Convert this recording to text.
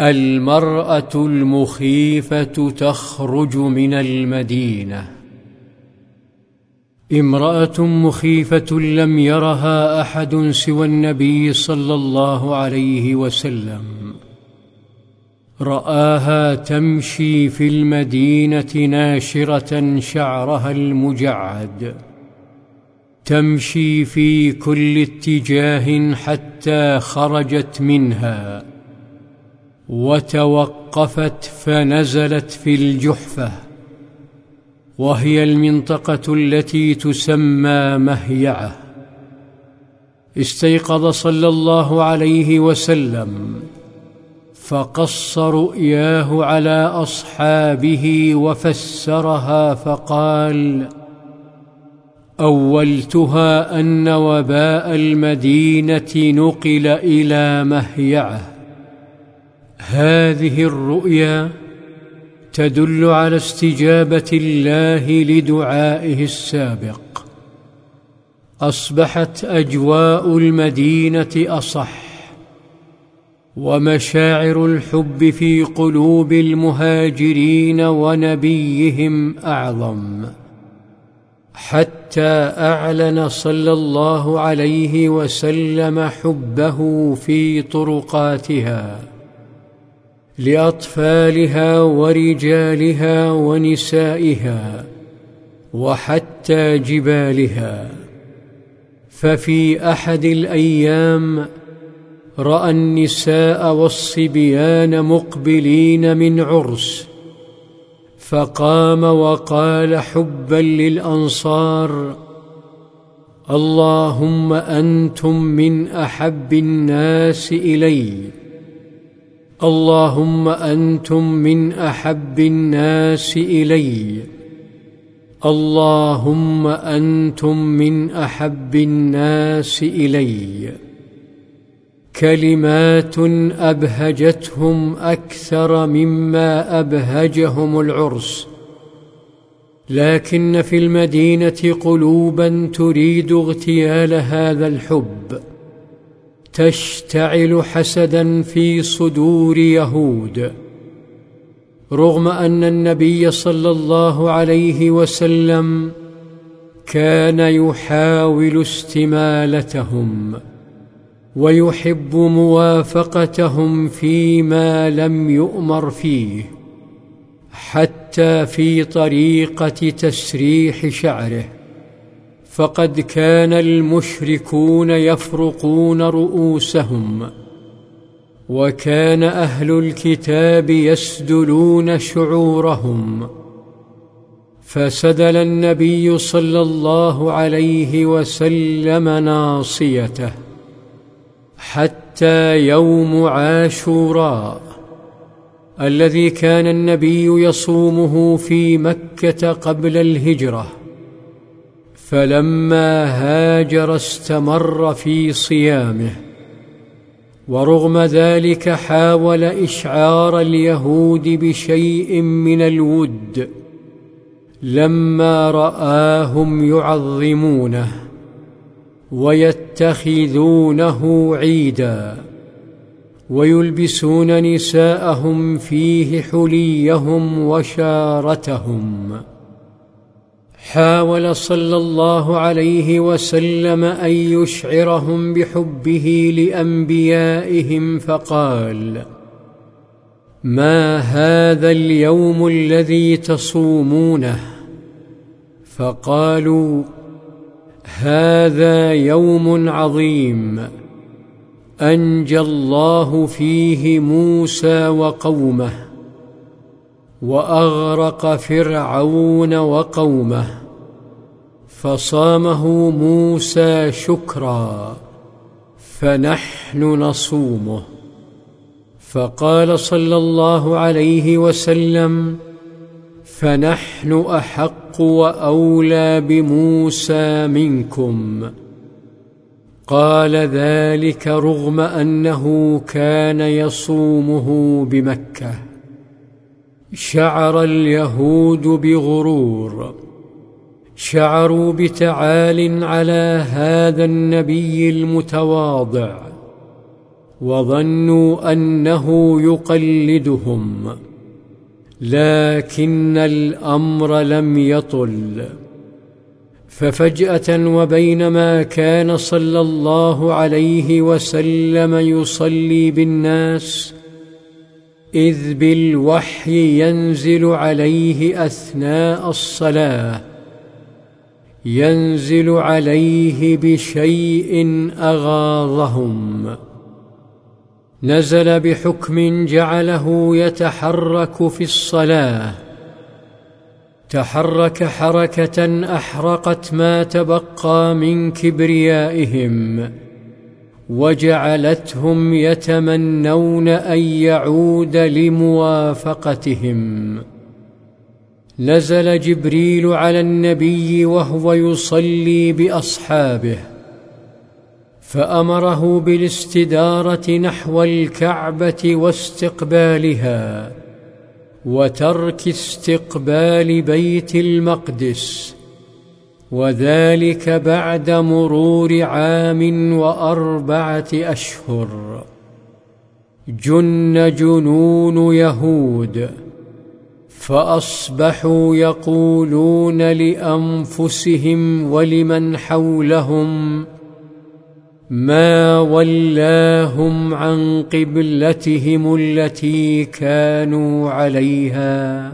المرأة المخيفة تخرج من المدينة. امرأة مخيفة لم يرها أحد سوى النبي صلى الله عليه وسلم. رآها تمشي في المدينة ناشرة شعرها المجعد. تمشي في كل اتجاه حتى خرجت منها. وتوقفت فنزلت في الجحفة وهي المنطقة التي تسمى مهيعة. استيقظ صلى الله عليه وسلم فقص رؤياه على أصحابه وفسرها فقال أولتها أن وباء المدينة نقل إلى مهيعة. هذه الرؤيا تدل على استجابة الله لدعائه السابق. أصبحت أجواء المدينة أصح ومشاعر الحب في قلوب المهاجرين ونبيهم أعظم. حتى أعلن صلى الله عليه وسلم حبه في طرقاتها. لأطفالها ورجالها ونسائها وحتى جبالها. ففي أحد الأيام رأى النساء والصبيان مقبلين من عرس فقام وقال حبا للأنصار اللهم أنتم من أحب الناس إلي اللهم أنتم من أحب الناس إلي. اللهم أنتم من أحب الناس إلي. كلمات أبهجتهم أكثر مما أبهجهم العرس. لكن في المدينة قلوبا تريد اغتيال هذا الحب. تشتعل حسدا في صدور يهود رغم أن النبي صلى الله عليه وسلم كان يحاول استمالتهم ويحب موافقتهم فيما لم يؤمر فيه حتى في طريقة تسريح شعره. فقد كان المشركون يفرقون رؤوسهم وكان أهل الكتاب يسدلون شعورهم. فسدل النبي صلى الله عليه وسلم ناصيته حتى يوم عاشوراء الذي كان النبي يصومه في مكة قبل الهجرة. فلما هاجر استمر في صيامه ورغم ذلك حاول إشعار اليهود بشيء من الود لما رآهم يعظمونه ويتخذونه عيدا ويلبسون نساءهم فيه حليهم وشارتهم. حاول صلى الله عليه وسلم أن يشعرهم بحبه لأنبيائهم فقال ما هذا اليوم الذي تصومونه؟ فقالوا هذا يوم عظيم أنجى الله فيه موسى وقومه وأغرق فرعون وقومه. فصامه موسى شكرا فنحن نصومه. فقال صلى الله عليه وسلم فنحن أحق وأولى بموسى منكم. قال ذلك رغم أنه كان يصومه بمكة. شعر اليهود بغرور. شعروا بتعال على هذا النبي المتواضع وظنوا أنه يقلدهم لكن الأمر لم يطل. ففجأة وبينما كان صلى الله عليه وسلم يصلي بالناس إذ بالوحي ينزل عليه أثناء الصلاة. ينزل عليه بشيء أغاظهم. نزل بحكم جعله يتحرك في الصلاة. تحرك حركة أحرقت ما تبقى من كبريائهم. وجعلتهم يتمنون أن يعود لموافقتهم. نزل جبريل على النبي وهو يصلي بأصحابه فأمره بالاستدارة نحو الكعبة واستقبالها وترك استقبال بيت المقدس وذلك بعد مرور عام وأربعة أشهر. جن جنون يهود. فأصبحوا يقولون لأنفسهم ولمن حولهم ما ولاهم عن قبلتهم التي كانوا عليها